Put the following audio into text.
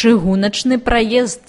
чыгуначны праезд.